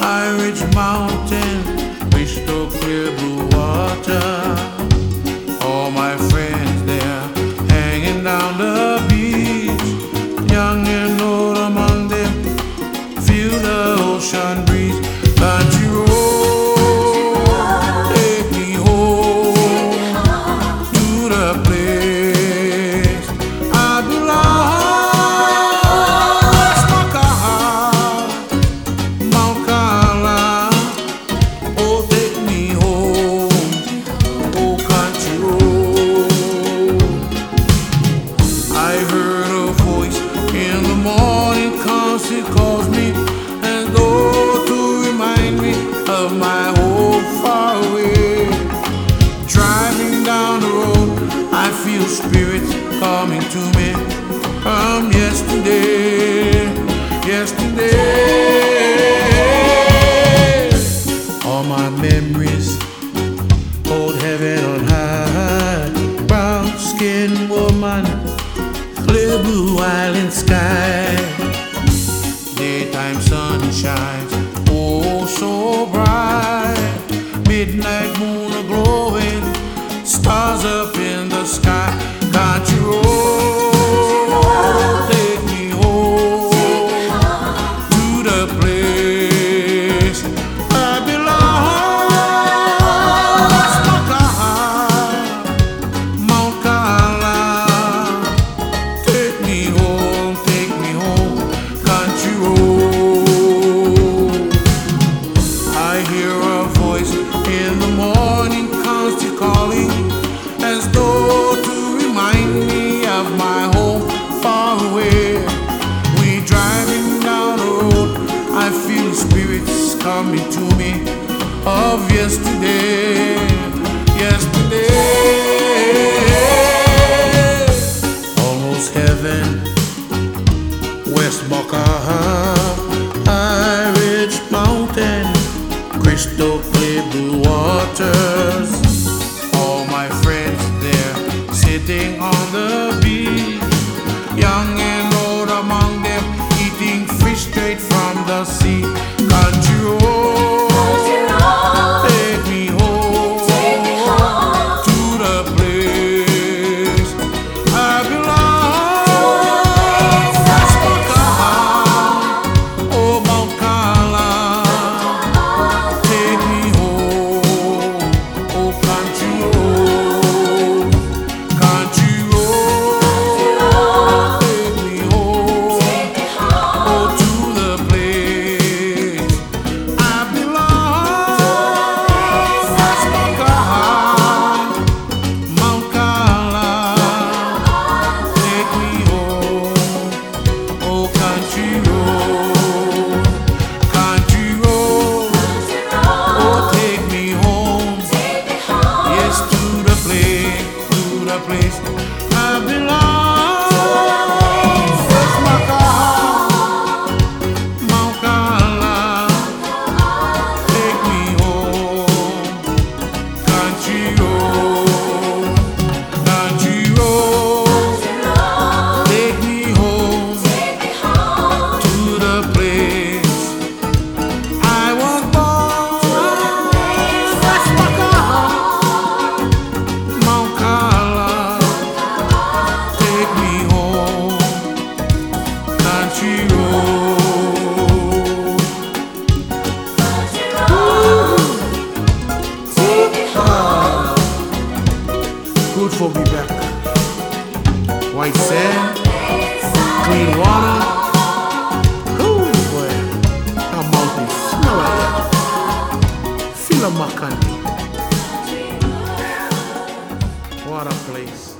High ridge mountain, crystal clear blue water. me from yesterday, yesterday. All my memories hold heaven on high. Brown skinned woman, clear blue island sky. Daytime sun shines, oh so bright. Midnight moon a glowing, stars up in the sky. coming to me of yesterday, yesterday. Almost heaven, West Boca, Irish mountain, crystal clear blue waters. All my friends there sitting on the beach, young and old among them, eating fish straight from the sea. air, clean water. Ooh, boy, how mouthy. Smell like. Feel. What a place.